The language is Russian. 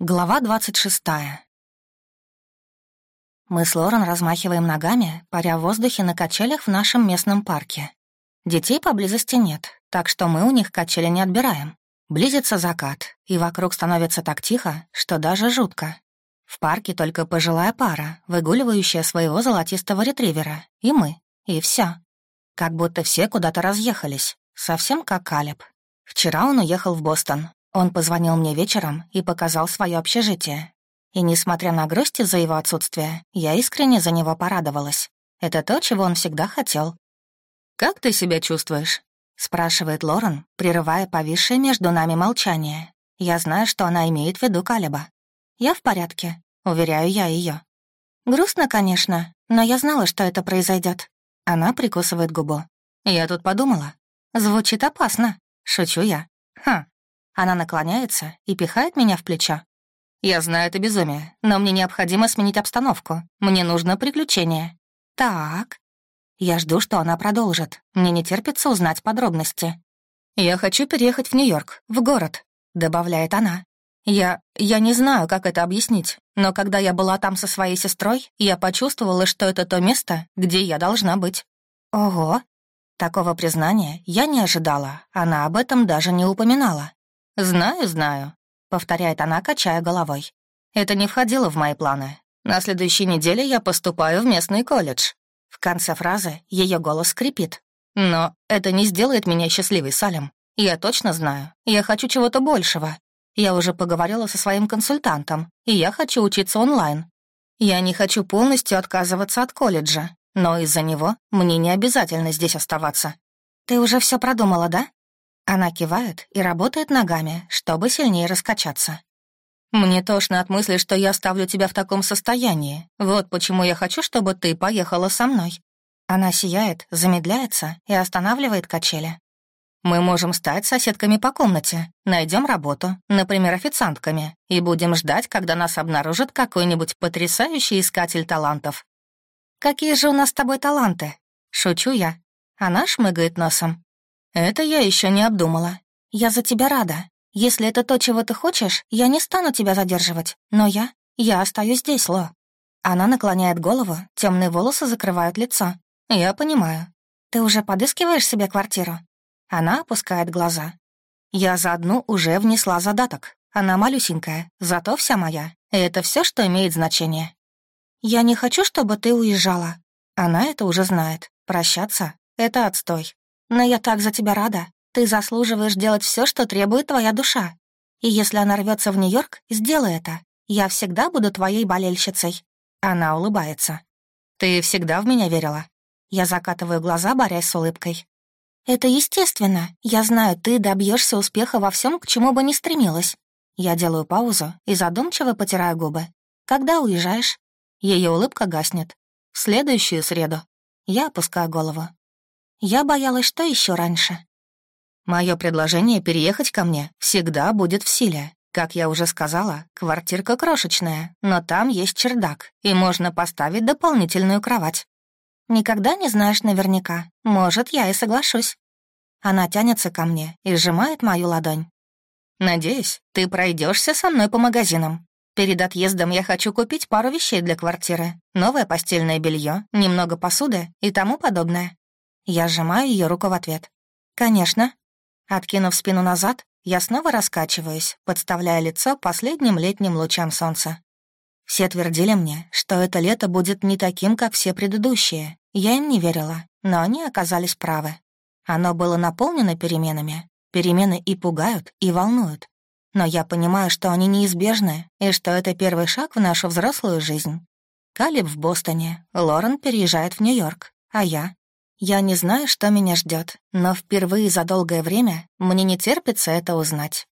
Глава двадцать шестая. Мы с Лорен размахиваем ногами, паря в воздухе на качелях в нашем местном парке. Детей поблизости нет, так что мы у них качели не отбираем. Близится закат, и вокруг становится так тихо, что даже жутко. В парке только пожилая пара, выгуливающая своего золотистого ретривера, и мы, и все. Как будто все куда-то разъехались, совсем как Калеб. Вчера он уехал в Бостон, он позвонил мне вечером и показал свое общежитие. И несмотря на грусть из-за его отсутствия, я искренне за него порадовалась. Это то, чего он всегда хотел. «Как ты себя чувствуешь?» — спрашивает Лорен, прерывая повисшее между нами молчание. Я знаю, что она имеет в виду Калиба. «Я в порядке», — уверяю я ее. «Грустно, конечно, но я знала, что это произойдет. Она прикусывает губу. «Я тут подумала. Звучит опасно», — шучу я. «Ха, она наклоняется и пихает меня в плечо. «Я знаю это безумие, но мне необходимо сменить обстановку. Мне нужно приключение». «Так». Я жду, что она продолжит. Мне не терпится узнать подробности. «Я хочу переехать в Нью-Йорк, в город», — добавляет она. «Я... я не знаю, как это объяснить, но когда я была там со своей сестрой, я почувствовала, что это то место, где я должна быть». «Ого!» Такого признания я не ожидала, она об этом даже не упоминала. «Знаю, знаю», — повторяет она, качая головой. «Это не входило в мои планы. На следующей неделе я поступаю в местный колледж». В конце фразы ее голос скрипит. «Но это не сделает меня счастливой, Салем. Я точно знаю. Я хочу чего-то большего. Я уже поговорила со своим консультантом, и я хочу учиться онлайн. Я не хочу полностью отказываться от колледжа, но из-за него мне не обязательно здесь оставаться. Ты уже все продумала, да? Она кивает и работает ногами, чтобы сильнее раскачаться. «Мне тошно от мысли, что я оставлю тебя в таком состоянии. Вот почему я хочу, чтобы ты поехала со мной». Она сияет, замедляется и останавливает качели. «Мы можем стать соседками по комнате, найдем работу, например, официантками, и будем ждать, когда нас обнаружит какой-нибудь потрясающий искатель талантов». «Какие же у нас с тобой таланты?» Шучу я. Она шмыгает носом. «Это я еще не обдумала. Я за тебя рада. Если это то, чего ты хочешь, я не стану тебя задерживать. Но я... я остаюсь здесь, Ло». Она наклоняет голову, темные волосы закрывают лицо. «Я понимаю. Ты уже подыскиваешь себе квартиру?» Она опускает глаза. «Я за одну уже внесла задаток. Она малюсенькая, зато вся моя. И это все, что имеет значение». «Я не хочу, чтобы ты уезжала». Она это уже знает. Прощаться — это отстой. Но я так за тебя рада. Ты заслуживаешь делать все, что требует твоя душа. И если она рвется в Нью-Йорк, сделай это. Я всегда буду твоей болельщицей». Она улыбается. «Ты всегда в меня верила?» Я закатываю глаза, борясь с улыбкой. «Это естественно. Я знаю, ты добьешься успеха во всем, к чему бы ни стремилась». Я делаю паузу и задумчиво потираю губы. «Когда уезжаешь?» Ее улыбка гаснет. «В следующую среду». Я опускаю голову. Я боялась, что еще раньше. Мое предложение переехать ко мне всегда будет в силе. Как я уже сказала, квартирка крошечная, но там есть чердак, и можно поставить дополнительную кровать. Никогда не знаешь наверняка. Может, я и соглашусь. Она тянется ко мне и сжимает мою ладонь. «Надеюсь, ты пройдешься со мной по магазинам. Перед отъездом я хочу купить пару вещей для квартиры, новое постельное белье, немного посуды и тому подобное. Я сжимаю ее руку в ответ. «Конечно». Откинув спину назад, я снова раскачиваюсь, подставляя лицо последним летним лучам солнца. Все твердили мне, что это лето будет не таким, как все предыдущие. Я им не верила, но они оказались правы. Оно было наполнено переменами. Перемены и пугают, и волнуют. Но я понимаю, что они неизбежны, и что это первый шаг в нашу взрослую жизнь. Калиб в Бостоне, Лорен переезжает в Нью-Йорк, а я я не знаю, что меня ждет, но впервые за долгое время мне не терпится это узнать.